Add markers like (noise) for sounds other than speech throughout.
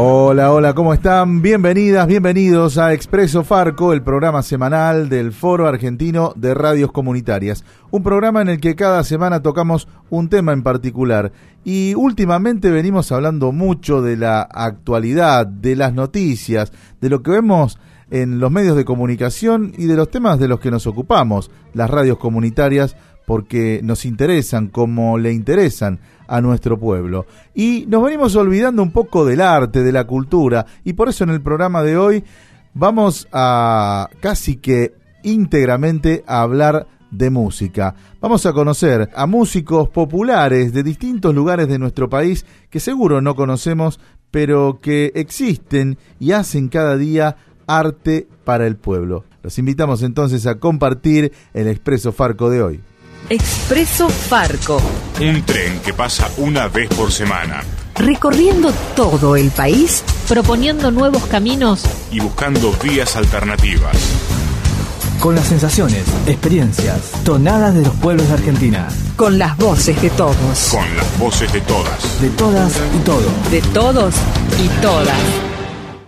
Hola, hola, ¿cómo están? Bienvenidas, bienvenidos a Expreso Farco, el programa semanal del Foro Argentino de Radios Comunitarias. Un programa en el que cada semana tocamos un tema en particular. Y últimamente venimos hablando mucho de la actualidad, de las noticias, de lo que vemos en los medios de comunicación y de los temas de los que nos ocupamos, las radios comunitarias, porque nos interesan como le interesan a nuestro pueblo. Y nos venimos olvidando un poco del arte, de la cultura, y por eso en el programa de hoy vamos a casi que íntegramente a hablar de música. Vamos a conocer a músicos populares de distintos lugares de nuestro país que seguro no conocemos, pero que existen y hacen cada día arte para el pueblo. Los invitamos entonces a compartir el Expreso Farco de hoy. Expreso Farco. Un tren que pasa una vez por semana. Recorriendo todo el país, proponiendo nuevos caminos y buscando vías alternativas. Con las sensaciones, experiencias, tonadas de los pueblos de Argentina. Con las voces de todos. Con las voces de todas. De todas y todos. De todos y todas.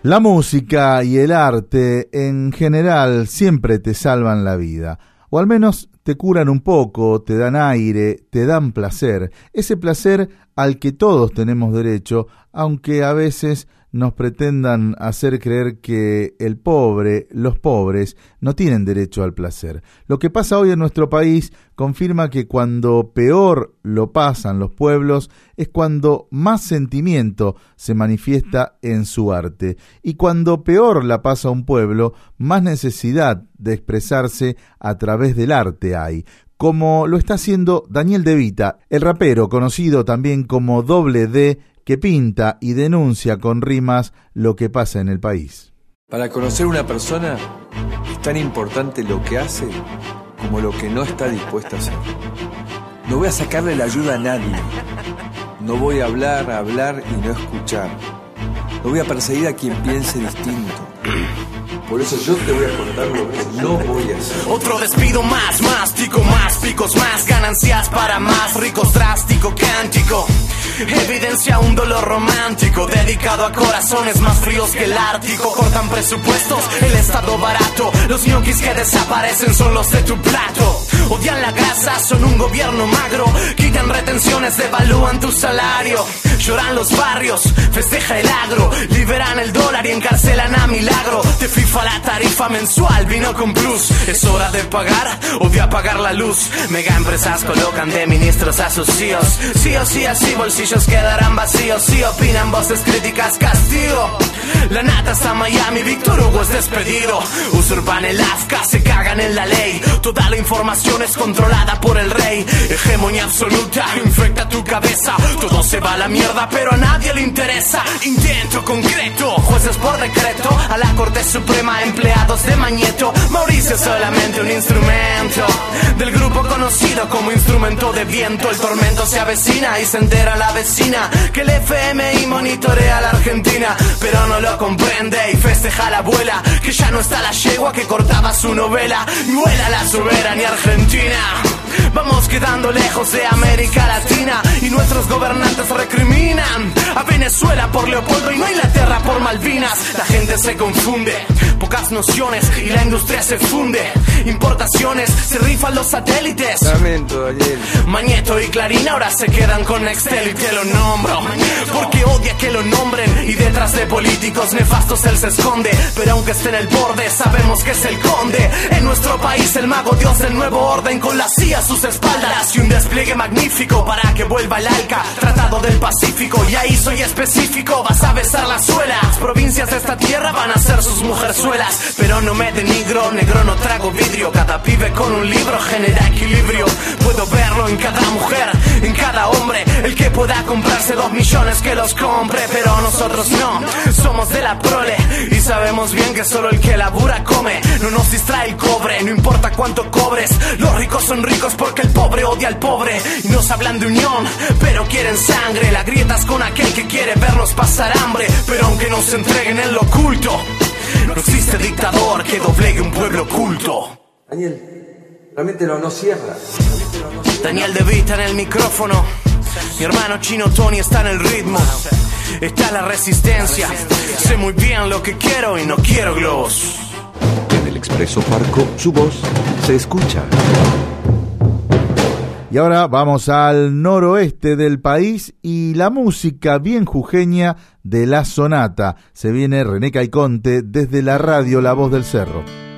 La música y el arte en general siempre te salvan la vida, o al menos te curan un poco, te dan aire, te dan placer, ese placer al que todos tenemos derecho, aunque a veces nos pretendan hacer creer que el pobre, los pobres, no tienen derecho al placer. Lo que pasa hoy en nuestro país confirma que cuando peor lo pasan los pueblos es cuando más sentimiento se manifiesta en su arte. Y cuando peor la pasa un pueblo, más necesidad de expresarse a través del arte hay como lo está haciendo Daniel De Vita, el rapero conocido también como Doble D, que pinta y denuncia con rimas lo que pasa en el país. Para conocer una persona es tan importante lo que hace como lo que no está dispuesta a hacer. No voy a sacarle la ayuda a nadie. No voy a hablar, a hablar y no escuchar. No voy a perseguir a quien piense distinto. Por eso yo te voy a contar lo que no voy a hacer. Otro despido más, más, tico más, picos más, ganancias para más, ricos drástico, cántico. Evidencia un dolor romántico dedicado a corazones más fríos que el Ártico. Cortan presupuestos, el estado barato. Los ñoquis que desaparecen son los de tu plato. Odian la grasa, son un gobierno magro. Quitan retenciones, devalúan tu salario. Lloran los barrios, festeja el agro. Liberan el dólar y encarcelan a milagro. Te FIFA la tarifa mensual, vino con plus. Es hora de pagar o de apagar la luz. Mega empresas colocan de ministros a sus CEOs. Sí o sí, así bolsillos quedarán vacíos. Si opinan voces críticas, castigo. La nata está Miami, Víctor Hugo es despedido. Usurpan el AFCA, se cagan en la ley. Toda la información es controlada por el rey. Hegemonía absoluta, infecta tu cabeza. Todo se va a la mierda, pero a nadie le interesa. Intento concreto, jueces por decreto. A la Corte Suprema, empleados de Mañeto. Mauricio es solamente un instrumento. Del grupo conocido como instrumento de viento. El tormento se avecina y se entera la vecina. Que el FMI monitorea a la Argentina, pero no lo comprende y festeja a la abuela. Que ya no está la yegua que cortaba su novela. Vuela la soberanía argentina. Vamos quedando lejos de América Latina y nuestros gobernantes recriminan a Venezuela por Leopoldo y no a Inglaterra por Malvinas. La gente se confunde, pocas nociones y la industria se funde. Importaciones, se rifan los satélites. Lamento, Daniel. Mañeto y Clarín ahora se quedan con Nextel y te lo nombro. Porque odia que lo nombren y detrás de políticos nefastos él se esconde. Pero aunque esté en el borde, sabemos que es el conde. En nuestro país, el mago dios del nuevo orden con la CIA a sus espaldas y un despliegue magnífico para que vuelva el ALCA. Tratado del Pacífico y ahí soy específico. Vas a besar las suelas. Provincias de esta tierra van a ser sus mujerzuelas. Pero no me denigro, negro no trago vidrio. Cada pibe con un libro genera equilibrio. Puedo verlo en cada que pueda comprarse dos millones que los compre. Pero nosotros no, somos de la prole. Y sabemos bien que solo el que labura come. No nos distrae el cobre, no importa cuánto cobres. Los ricos son ricos porque el pobre odia al pobre. Y nos hablan de unión, pero quieren sangre. La grietas con aquel que quiere vernos pasar hambre. Pero aunque nos entreguen en lo oculto, no existe dictador que doblegue un pueblo oculto. Daniel, realmente no, no cierra. Daniel De Vita en el micrófono. Mi hermano chino Tony está en el ritmo. está la resistencia. Sé muy bien lo que quiero y no quiero globos. En el Expreso Farco, su voz se escucha. Y ahora vamos al noroeste del país y la música bien jujeña de La Sonata. Se viene René Caiconte desde la radio La Voz del Cerro.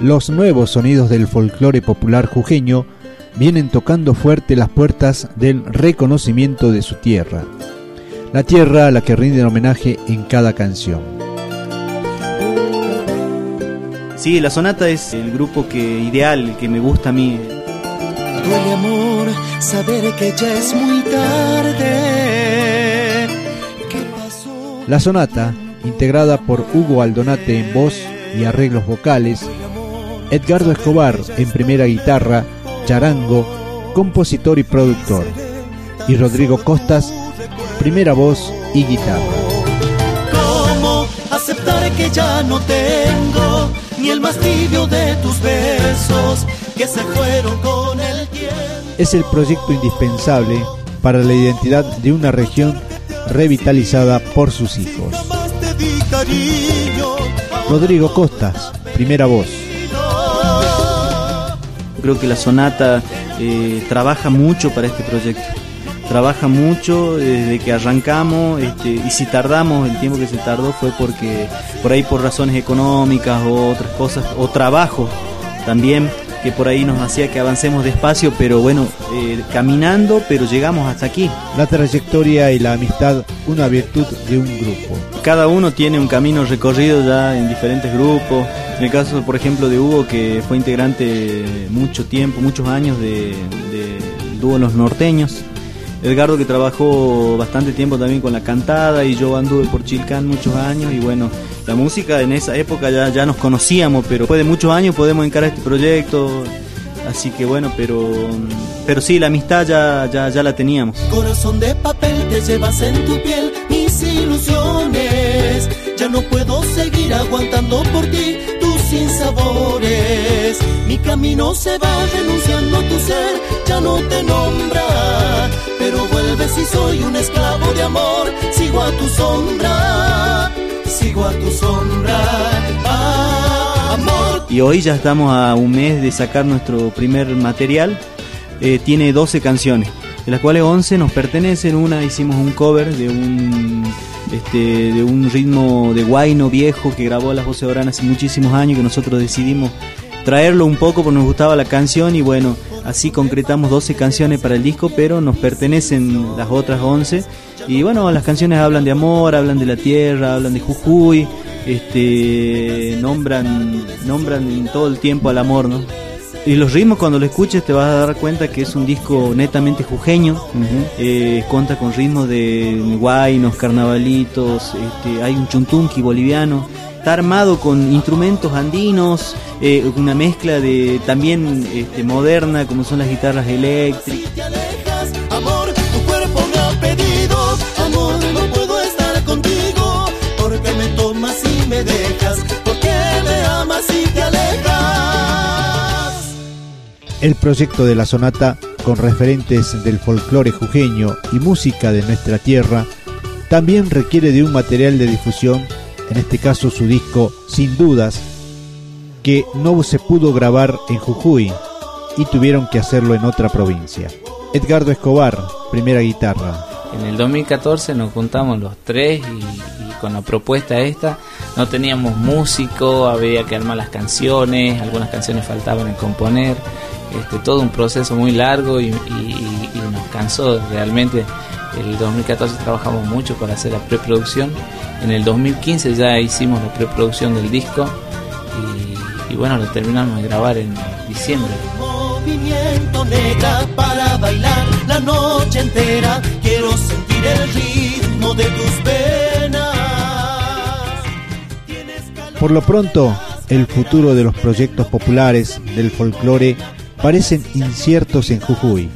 Los nuevos sonidos del folclore popular jujeño vienen tocando fuerte las puertas del reconocimiento de su tierra. La tierra a la que rinden homenaje en cada canción. Sí, la sonata es el grupo que ideal, que me gusta a mí. Duele amor saber que ya es muy tarde. ¿Qué pasó? La sonata, integrada por Hugo Aldonate en voz y arreglos vocales, Edgardo Escobar en primera guitarra, charango, compositor y productor, y Rodrigo Costas, primera voz y guitarra. ¿Cómo aceptar que ya no tengo ni el más tibio de tus besos que se fueron con el tiempo. Es el proyecto indispensable para la identidad de una región revitalizada por sus hijos. Rodrigo Costas, primera voz. Creo que la sonata eh, trabaja mucho para este proyecto trabaja mucho desde que arrancamos este, y si tardamos, el tiempo que se tardó fue porque por ahí por razones económicas o otras cosas, o trabajo también, que por ahí nos hacía que avancemos despacio, pero bueno, eh, caminando, pero llegamos hasta aquí. La trayectoria y la amistad, una virtud de un grupo. Cada uno tiene un camino recorrido ya en diferentes grupos. En el caso, por ejemplo, de Hugo, que fue integrante mucho tiempo, muchos años de, de dúo Los Norteños, Edgardo que trabajó bastante tiempo también con la cantada y yo anduve por Chilcán muchos años. Y bueno, la música en esa época ya, ya nos conocíamos, pero después de muchos años podemos encarar este proyecto, así que bueno, pero, pero sí, la amistad ya, ya, ya la teníamos. Corazón de papel te llevas en tu piel mis ilusiones, ya no puedo seguir aguantando por ti mi camino se va renunciando a tu ser, ya no te nombra pero vuelve si soy un esclavo de amor. Sigo a tu sombra, sigo a tu sombra. Ah, amor. Y hoy ya estamos a un mes de sacar nuestro primer material. Eh, tiene 12 canciones, de las cuales 11 nos pertenecen. Una hicimos un cover de un este, de un ritmo de guayno viejo que grabó las voces Orán hace muchísimos años que nosotros decidimos traerlo un poco porque nos gustaba la canción y bueno, así concretamos 12 canciones para el disco, pero nos pertenecen las otras 11. Y bueno, las canciones hablan de amor, hablan de la tierra, hablan de Jujuy, este, nombran, nombran todo el tiempo al amor, ¿no? Y los ritmos cuando lo escuches te vas a dar cuenta que es un disco netamente jujeño, eh, cuenta con ritmos de guaynos, carnavalitos, este, hay un chuntunqui boliviano, está armado con instrumentos andinos, eh, una mezcla de también este, moderna como son las guitarras eléctricas. El proyecto de la sonata, con referentes del folclore jujeño y música de nuestra tierra, también requiere de un material de difusión en este caso su disco Sin Dudas, que no se pudo grabar en Jujuy y tuvieron que hacerlo en otra provincia. Edgardo Escobar, primera guitarra. En el 2014 nos juntamos los tres y, con la propuesta esta no teníamos músico, había que armar las canciones, algunas canciones faltaban en componer, este, todo un proceso muy largo y, y nos cansó realmente el 2014 trabajamos mucho para hacer la preproducción. En el 2015 ya hicimos la preproducción del disco y, bueno, lo terminamos de grabar en diciembre. Movimiento negra para bailar la noche entera. Quiero sentir el ritmo de tus penas. Por lo pronto, el futuro de los proyectos populares del folclore parecen inciertos en Jujuy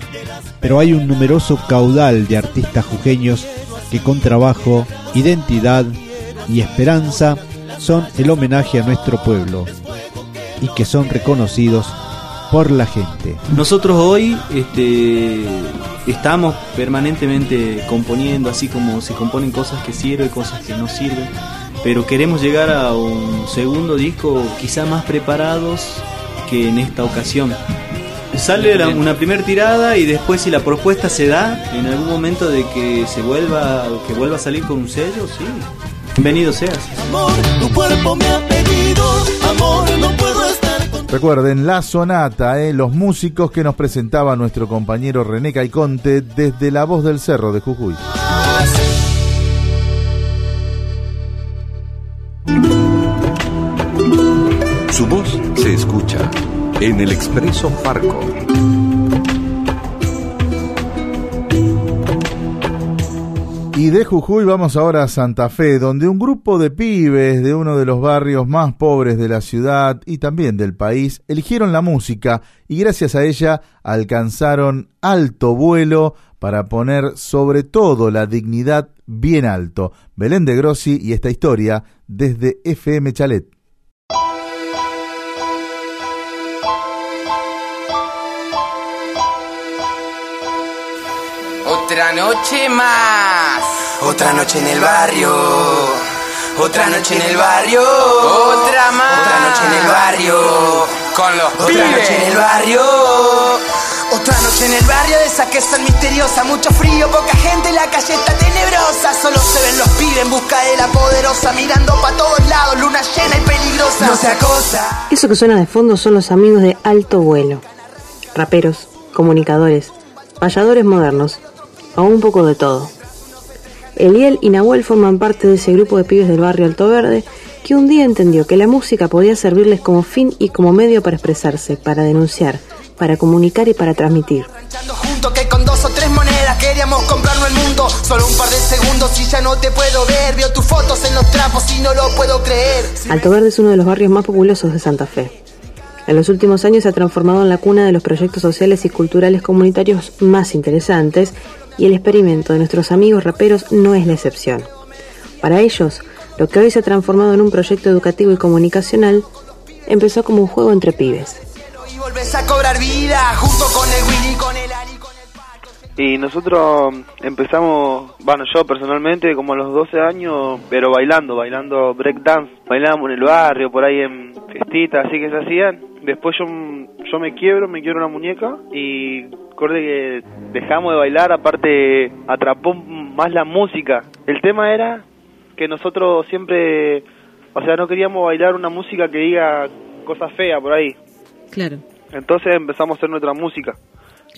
pero hay un numeroso caudal de artistas jujeños que con trabajo, identidad y esperanza son el homenaje a nuestro pueblo y que son reconocidos por la gente. Nosotros hoy este, estamos permanentemente componiendo, así como se componen cosas que sirven, cosas que no sirven, pero queremos llegar a un segundo disco quizá más preparados que en esta ocasión. Sale la- una primera tirada y después si la propuesta se da en algún momento de que se vuelva que vuelva a salir con un sello, sí. Bienvenido seas. Amor, tu cuerpo me ha pedido, amor, no puedo estar con Recuerden, la sonata, eh, los músicos que nos presentaba nuestro compañero René Caiconte desde La Voz del Cerro de Jujuy. En el Expreso Farco. Y de Jujuy vamos ahora a Santa Fe, donde un grupo de pibes de uno de los barrios más pobres de la ciudad y también del país eligieron la música y gracias a ella alcanzaron alto vuelo para poner sobre todo la dignidad bien alto. Belén de Grossi y esta historia desde FM Chalet. Otra noche más. Otra noche en el barrio. Otra noche en el barrio. Otra más. Otra noche en el barrio. Con los Otra pibes. noche en el barrio. Otra noche en el barrio de esa que son misteriosa. Mucho frío, poca gente, la calle está tenebrosa. Solo se ven los pibes en busca de la poderosa. Mirando para todos lados, luna llena y peligrosa. No se acosa. Eso que suena de fondo son los amigos de alto vuelo. Raperos, comunicadores, payadores modernos, o un poco de todo. Eliel y Nahuel forman parte de ese grupo de pibes del barrio Alto Verde que un día entendió que la música podía servirles como fin y como medio para expresarse, para denunciar, para comunicar y para transmitir. Junto que con dos o tres monedas queríamos comprarnos el mundo. Solo un par de segundos y ya no te puedo ver. Veo tus fotos en los trapos y no lo puedo creer. Alto Verde es uno de los barrios más populosos de Santa Fe. En los últimos años se ha transformado en la cuna de los proyectos sociales y culturales comunitarios más interesantes y el experimento de nuestros amigos raperos no es la excepción. Para ellos, lo que hoy se ha transformado en un proyecto educativo y comunicacional empezó como un juego entre pibes. Y volvés a cobrar vida junto con el Willy, con el Ari. Y nosotros empezamos, bueno, yo personalmente como a los 12 años, pero bailando, bailando breakdance. Bailábamos en el barrio, por ahí en festitas, así que se hacían. Después yo, yo me quiebro, me quiebro una muñeca y recuerdo que dejamos de bailar, aparte atrapó más la música. El tema era que nosotros siempre, o sea, no queríamos bailar una música que diga cosas feas por ahí. Claro. Entonces empezamos a hacer nuestra música,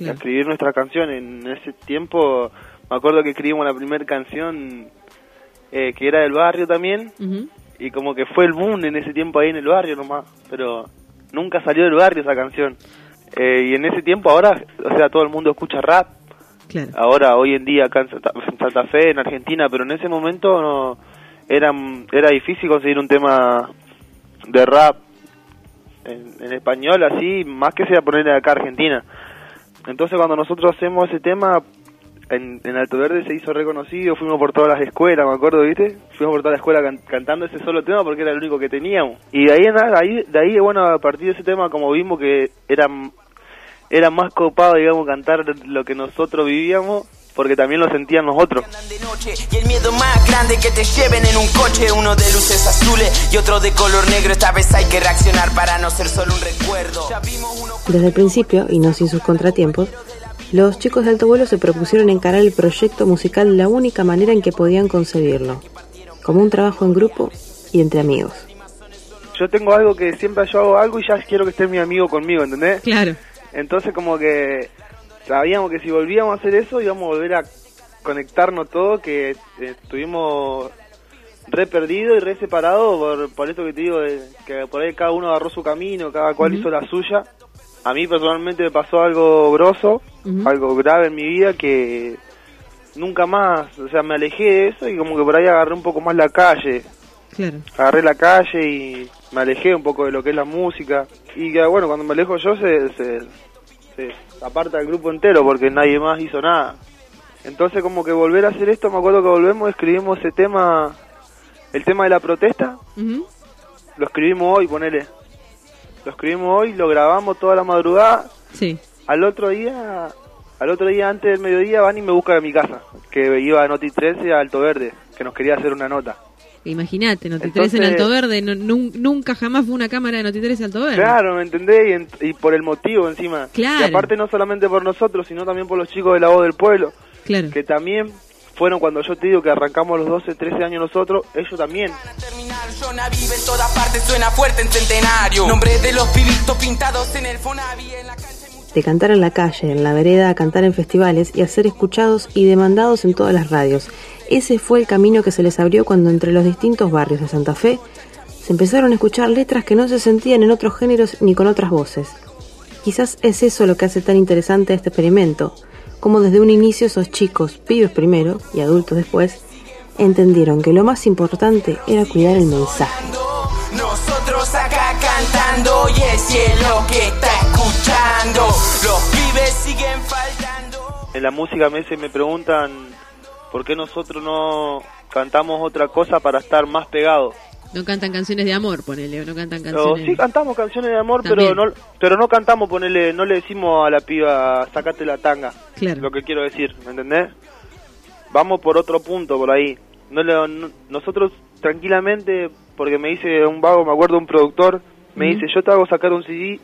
a escribir nuestra canción. En ese tiempo me acuerdo que escribimos la primera canción eh, que era del barrio también y como que fue el boom en ese tiempo ahí en el barrio nomás, pero nunca salió del barrio esa canción. Eh, y en ese tiempo ahora, o sea, todo el mundo escucha rap. Claro. Ahora, hoy en día acá en Santa, en Santa Fe, en Argentina, pero en ese momento no, era, era difícil conseguir un tema de rap en, en español así, más que sea ponerle acá Argentina. Entonces cuando nosotros hacemos ese tema, en, en Alto Verde se hizo reconocido, fuimos por todas las escuelas, me acuerdo, ¿viste? Fuimos por toda la escuela can- cantando ese solo tema porque era el único que teníamos. Y de ahí, en ahí, de ahí, bueno, a partir de ese tema, como vimos que era, era más copado, digamos, cantar lo que nosotros vivíamos, porque también lo sentían nosotros. Y el miedo más grande que te lleven en un coche, uno de luces azules y otro de color negro. Esta vez hay que reaccionar para no ser solo un recuerdo. Ya vimos uno Desde el principio, y no sin sus contratiempos, los chicos de alto vuelo se propusieron encarar el proyecto musical de la única manera en que podían concebirlo, como un trabajo en grupo y entre amigos. Yo tengo algo que siempre yo hago algo y ya quiero que esté mi amigo conmigo, ¿entendés? Claro. Entonces como que sabíamos que si volvíamos a hacer eso íbamos a volver a conectarnos todos, que eh, estuvimos re perdidos y re separados por, por esto que te digo, de que por ahí cada uno agarró su camino, cada cual hizo la suya. A mí personalmente me pasó algo grosso, algo grave en mi vida que nunca más, o sea, me alejé de eso y como que por ahí agarré un poco más la calle, Claro. agarré la calle y me alejé un poco de lo que es la música. Y que bueno, cuando me alejo yo se, se, se aparta el grupo entero porque nadie más hizo nada. Entonces como que volver a hacer esto, me acuerdo que volvemos, escribimos ese tema, el tema de la protesta, lo escribimos hoy, ponele. lo escribimos hoy, lo grabamos toda la madrugada. Sí. Al otro día, al otro día antes del mediodía van y me buscan a mi casa, que iba a Noti 13 a Alto Verde, que nos quería hacer una nota. Imagínate, Noti 13 en Alto Verde, no- nun- nunca jamás fue una cámara de Noti 13 Alto Verde. Claro, ¿me entendés? Y, en- y por el motivo encima. Claro. Y aparte no solamente por nosotros, sino también por los chicos de la voz del pueblo. Claro. Que también fueron cuando yo te digo que arrancamos los 12, 13 años nosotros, ellos también. Vive en todas partes, suena fuerte en centenario. Nombre de los pibitos pintados en el Fonavi en la De cantar en la calle, en la vereda, a cantar en festivales y a ser escuchados y demandados en todas las radios. Ese fue el camino que se les abrió cuando entre los distintos barrios de Santa Fe se empezaron a escuchar letras que no se sentían en otros géneros ni con otras voces. Quizás es eso lo que hace tan interesante este experimento, como desde un inicio esos chicos, pibes primero y adultos después, entendieron que lo más importante era cuidar el mensaje. Nosotros acá cantando y el cielo que está escuchando. Los pibes siguen faltando. En la música a veces me preguntan por qué nosotros no cantamos otra cosa para estar más pegados. No cantan canciones de amor, ponele, no cantan canciones. sí cantamos canciones de amor, También. pero no pero no cantamos, ponerle, no le decimos a la piba, sacate la tanga. Claro. Lo que quiero decir, ¿me entendés? Vamos por otro punto por ahí. No le- no- nosotros tranquilamente, porque me dice un vago, me acuerdo un productor, me dice, yo te hago sacar un CD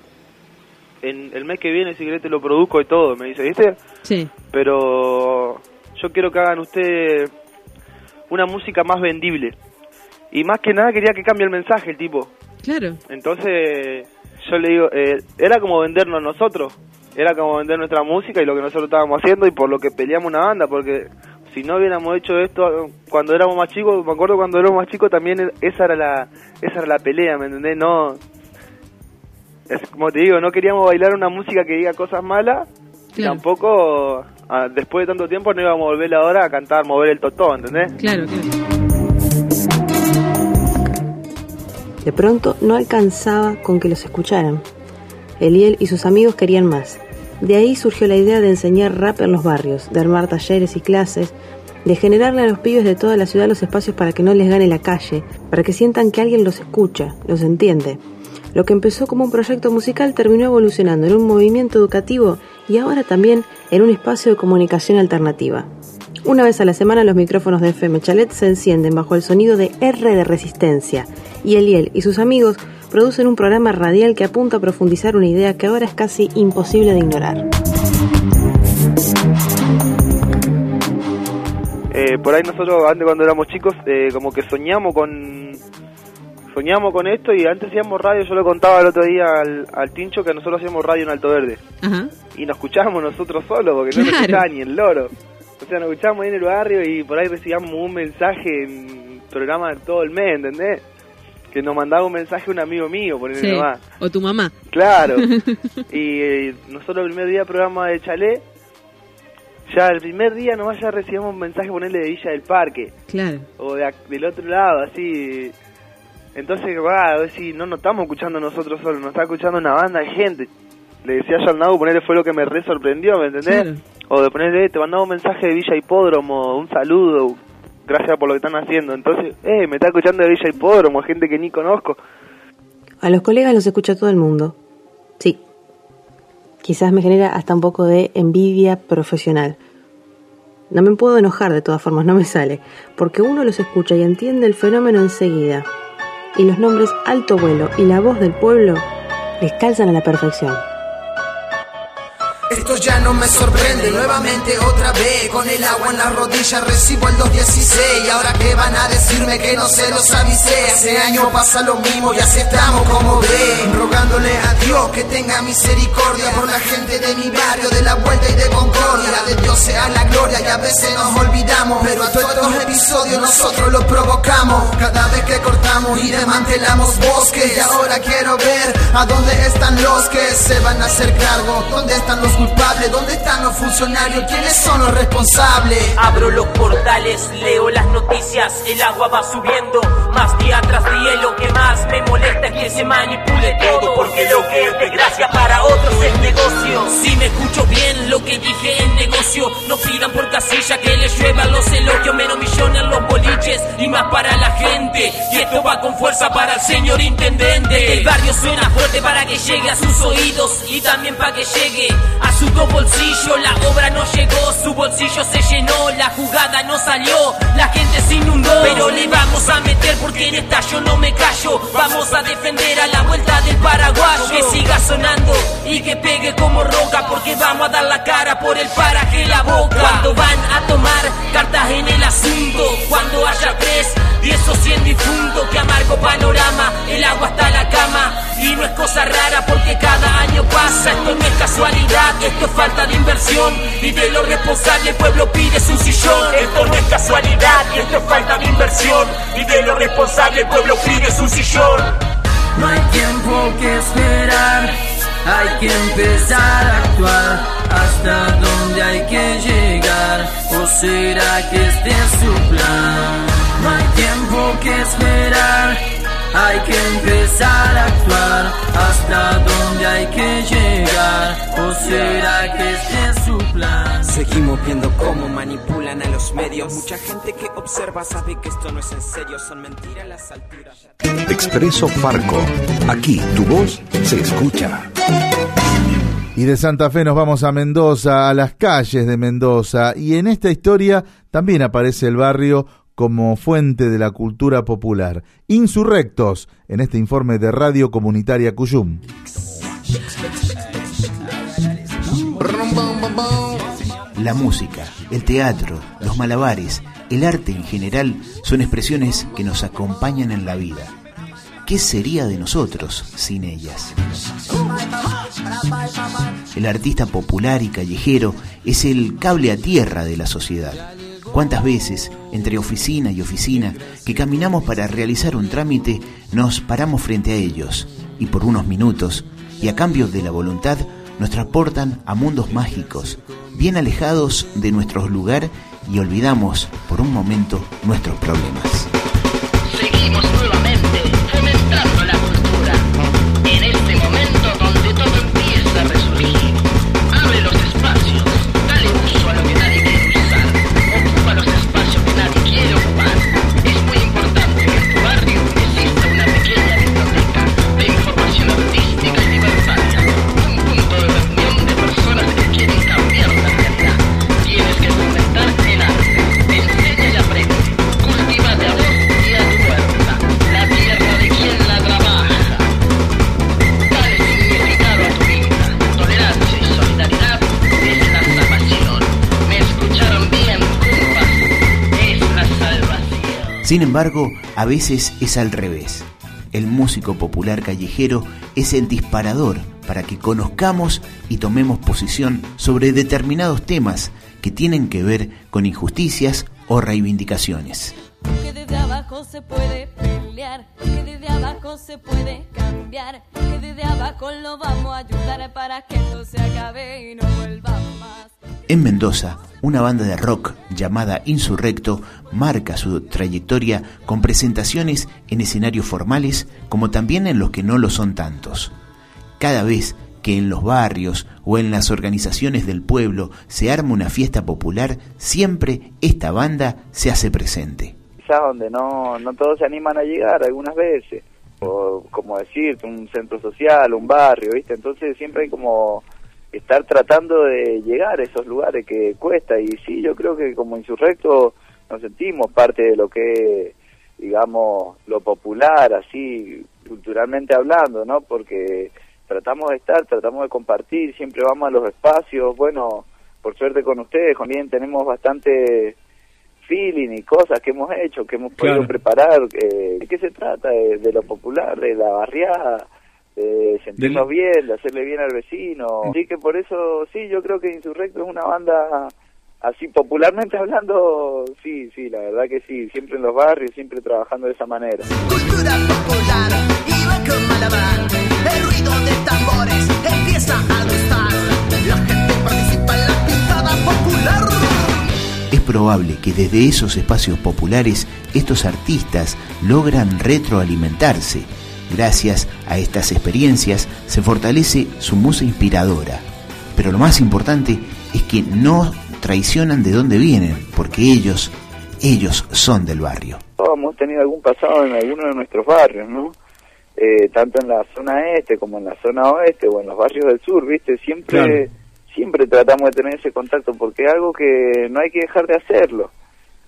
en el mes que viene, si querés te lo produzco y todo, me dice, ¿viste? Sí. pero yo quiero que hagan ustedes una música más vendible. Y más que nada quería que cambie el mensaje el tipo. Claro. Entonces yo le digo, eh, era como vendernos nosotros, era como vender nuestra música y lo que nosotros estábamos haciendo y por lo que peleamos una banda, porque si no hubiéramos hecho esto cuando éramos más chicos, me acuerdo cuando éramos más chicos también esa era la esa era la pelea, ¿me entendés? No es como te digo, no queríamos bailar una música que diga cosas malas Claro. tampoco ah, después de tanto tiempo no íbamos a volver ahora a cantar, mover el totó, ¿entendés? Claro, claro. De pronto no alcanzaba con que los escucharan. Eliel y sus amigos querían más. De ahí surgió la idea de enseñar rap en los barrios, de armar talleres y clases, de generarle a los pibes de toda la ciudad los espacios para que no les gane la calle, para que sientan que alguien los escucha, los entiende. Lo que empezó como un proyecto musical terminó evolucionando en un movimiento educativo y ahora también en un espacio de comunicación alternativa. Una vez a la semana los micrófonos de FM Chalet se encienden bajo el sonido de R de resistencia y Eliel y sus amigos producen un programa radial que apunta a profundizar una idea que ahora es casi imposible de ignorar. Eh, por ahí nosotros antes cuando éramos chicos eh, como que soñamos con soñamos con esto y antes hacíamos radio yo lo contaba el otro día al, al Tincho que nosotros hacíamos radio en Alto Verde Ajá. Y nos escuchábamos nosotros solos porque no nos Claro. escuchaba ni el loro o sea nos escuchábamos ahí en el barrio y por ahí recibíamos un mensaje en programa todo el mes ¿entendés? que nos mandaba un mensaje un amigo mío por Sí. nomás O tu mamá. Claro. (laughs) y eh, nosotros el primer día programa de Chalet, ya el primer día nomás ya recibimos un mensaje ponerle de Villa del Parque, Claro. o de, del otro lado, así. Entonces, va, a ver si no nos estamos escuchando nosotros solos, nos está escuchando una banda de gente. Le decía al Nago, ponerle fue lo que me re sorprendió, ¿me entendés? O de ponerle, te mandaba un mensaje de Villa Hipódromo, un saludo, gracias por lo que están haciendo. Entonces, eh, me está escuchando de Villa Hipódromo, gente que ni conozco. A los colegas los escucha todo el mundo. Sí. Quizás me genera hasta un poco de envidia profesional. No me puedo enojar de todas formas, no me sale, porque uno los escucha y entiende el fenómeno enseguida. Y los nombres alto vuelo y la voz del pueblo les calzan a la perfección. Esto ya no me sorprende, nuevamente otra vez Con el agua en la rodilla. Recibo el 216 Y ahora que van a decirme que no se los avisé. Ese año pasa lo mismo y aceptamos como ven. Rogándole a Dios que tenga misericordia Por la gente de mi barrio, de la vuelta y de Concordia. De Dios sea la gloria y a veces nos olvidamos Pero a todos estos episodios nosotros los provocamos. Cada vez que cortamos y desmantelamos bosques Y ahora quiero ver a dónde están los que se van a hacer cargo. ¿Dónde están los culpables? ¿Dónde están los funcionarios? ¿Quiénes son los responsables? Abro los portales, leo las noticias, el agua va subiendo, más día tras día lo que más me molesta es que se manipule todo porque lo que es desgracia para otros es negocio. Si me escucho bien lo que dije en negocio, no pidan por casilla que les lluevan los elogios, menos millones los boliches y más para la gente. Y esto va con fuerza para el señor intendente. El barrio suena fuerte para que llegue a sus oídos y también para que llegue a sus dos bolsillos. La obra no llegó, su bolsillo se llenó, la jugada no salió, la gente se inundó. Pero le vamos a meter porque en esta yo no me callo. Vamos a defender a la vuelta del paraguayo. Que siga sonando y que pegue como roca porque vamos a dar la cara por el paraje la boca. Cuando van a tomar cartas en el asunto, cuando haya tres, diez o cien difuntos, que amargo panorama, el agua está la cama y no es cosa rara porque cada año pasa. Esto no es casualidad, esto es falta de inversión y de lo responsable el pueblo pide su sillón. Esto no es casualidad y esto es falta de inversión y de lo responsable el pueblo pide su sillón. No hay tiempo que esperar, hay que empezar a actuar. ¿Hasta dónde hay que llegar? ¿O será que este es su plan? No hay tiempo que esperar, hay que empezar a actuar. ¿Hasta dónde hay que llegar? ¿O será que este es su plan? Seguimos viendo cómo manipulan a los medios. Mucha gente que observa sabe que esto no es en serio, son mentiras las alturas. Expreso Farco. Aquí tu voz se escucha. Y de Santa Fe nos vamos a Mendoza, a las calles de Mendoza, y en esta historia también aparece el barrio como fuente de la cultura popular. Insurrectos, en este informe de Radio Comunitaria Cuyum. La música, el teatro, los malabares, el arte en general son expresiones que nos acompañan en la vida. ¿Qué sería de nosotros sin ellas? El artista popular y callejero es el cable a tierra de la sociedad. ¿Cuántas veces, entre oficina y oficina, que caminamos para realizar un trámite, nos paramos frente a ellos y por unos minutos, y a cambio de la voluntad, nos transportan a mundos mágicos, bien alejados de nuestro lugar y olvidamos por un momento nuestros problemas. Sin embargo, a veces es al revés. El músico popular callejero es el disparador para que conozcamos y tomemos posición sobre determinados temas que tienen que ver con injusticias o reivindicaciones. Que desde abajo se puede cambiar, que desde abajo lo vamos a ayudar para que esto se acabe y no vuelva más. En Mendoza, una banda de rock llamada Insurrecto marca su trayectoria con presentaciones en escenarios formales como también en los que no lo son tantos. Cada vez que en los barrios o en las organizaciones del pueblo se arma una fiesta popular, siempre esta banda se hace presente. Donde no, no todos se animan a llegar algunas veces, o como decirte, un centro social, un barrio, ¿viste? Entonces siempre hay como estar tratando de llegar a esos lugares que cuesta, y sí, yo creo que como insurrecto nos sentimos parte de lo que digamos, lo popular, así, culturalmente hablando, ¿no? Porque tratamos de estar, tratamos de compartir, siempre vamos a los espacios, bueno, por suerte con ustedes, también tenemos bastante feeling y cosas que hemos hecho, que hemos podido Claro. preparar. Eh, ¿De qué se trata? De, de lo popular, de la barriada, de sentirnos bien, de hacerle bien al vecino. Así que por eso, sí, yo creo que Insurrecto es una banda, así popularmente hablando, sí, sí, la verdad que sí, siempre en los barrios, siempre trabajando de esa manera. Cultura popular, iba con malabar. El ruido de tambores empieza a Es probable que desde esos espacios populares estos artistas logran retroalimentarse. Gracias a estas experiencias se fortalece su musa inspiradora. Pero lo más importante es que no traicionan de dónde vienen, porque ellos, ellos son del barrio. Todos hemos tenido algún pasado en alguno de nuestros barrios, ¿no? Eh, tanto en la zona este como en la zona oeste o en los barrios del sur, ¿viste? Siempre, siempre tratamos de tener ese contacto porque es algo que no hay que dejar de hacerlo.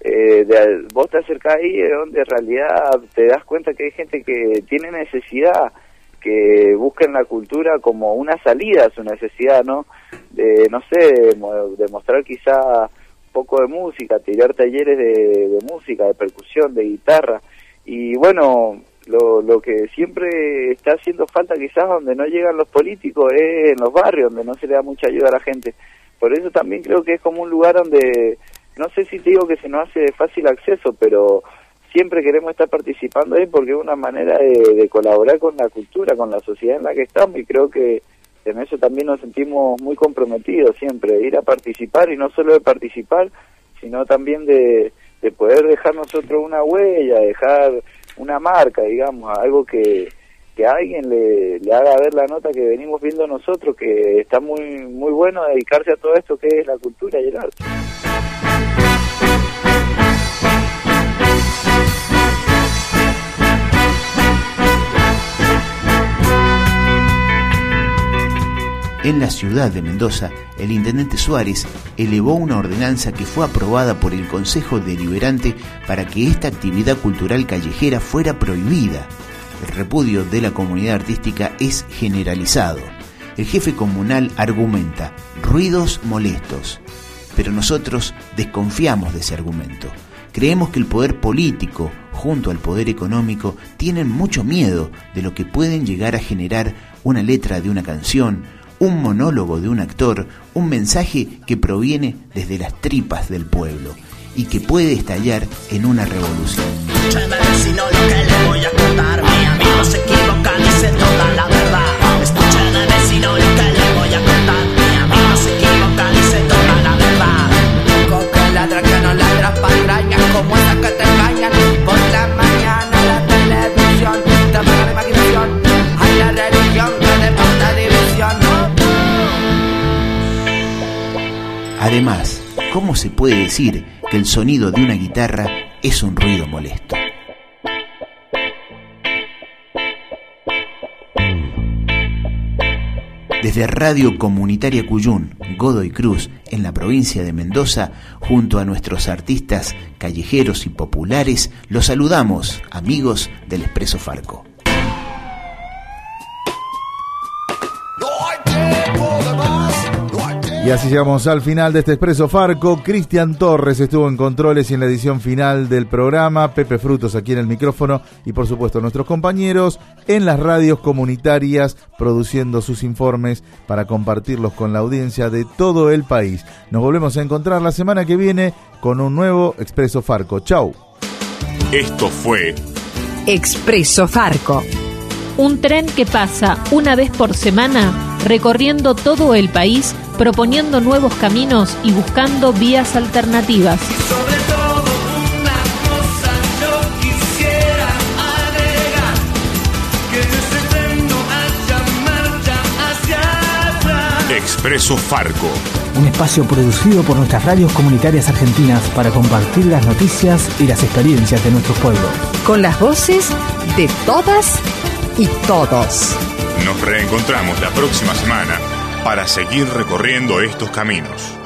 Eh, de- vos te acercás ahí donde en realidad te das cuenta que hay gente que tiene necesidad, que busca en la cultura como una salida a su necesidad, ¿no? De, no sé, de, mo- de mostrar quizá poco de música, tirar talleres de, de música, de percusión, de guitarra. Y bueno, lo, lo que siempre está haciendo falta quizás donde no llegan los políticos es en los barrios, donde no se le da mucha ayuda a la gente. Por eso también creo que es como un lugar donde, no sé si te digo que se nos hace fácil acceso, pero siempre queremos estar participando ahí porque es una manera de, colaborar con la cultura, con la sociedad en la que estamos y creo que en eso también nos sentimos muy comprometidos siempre, ir a participar y no solo de participar, sino también de, de poder dejar nosotros una huella, dejar una marca, digamos, algo que, que a alguien le, le haga ver la nota que venimos viendo nosotros, que está muy muy bueno dedicarse a todo esto que es la cultura y el arte. En la ciudad de Mendoza, el intendente Suárez elevó una ordenanza que fue aprobada por el Consejo Deliberante para que esta actividad cultural callejera fuera prohibida. El repudio de la comunidad artística es generalizado. El jefe comunal argumenta ruidos molestos, pero nosotros desconfiamos de ese argumento. Creemos que el poder político, junto al poder económico, tienen mucho miedo de lo que pueden llegar a generar una letra de una canción, un monólogo de un actor, un mensaje que proviene desde las tripas del pueblo y que puede estallar en una revolución. Escúcheme vecino lo que le voy a contar Mi amigo se equivoca, dice toda la verdad Escúcheme vecino Además, ¿cómo se puede decir que el sonido de una guitarra es un ruido molesto? Desde Radio Comunitaria Cuyún, Godoy Cruz, en la provincia de Mendoza, junto a nuestros artistas callejeros y populares, los saludamos, amigos del Expreso Farco. Y así llegamos al final de este Expreso Farco. Cristian Torres estuvo en controles y en la edición final del programa. Pepe Frutos aquí en el micrófono. Y por supuesto nuestros compañeros en las radios comunitarias produciendo sus informes para compartirlos con la audiencia de todo el país. Nos volvemos a encontrar la semana que viene con un nuevo Expreso Farco. Chau. Esto fue Expreso Farco. Un tren que pasa una vez por semana recorriendo todo el país, proponiendo nuevos caminos y buscando vías alternativas. sobre todo una cosa yo quisiera agregar que en ese tren no haya marcha hacia atrás Expreso Farco. Un espacio producido por nuestras radios comunitarias argentinas para compartir las noticias y las experiencias de nuestros pueblos. Con las voces de todas y todos. Nos reencontramos la próxima semana para seguir recorriendo estos caminos.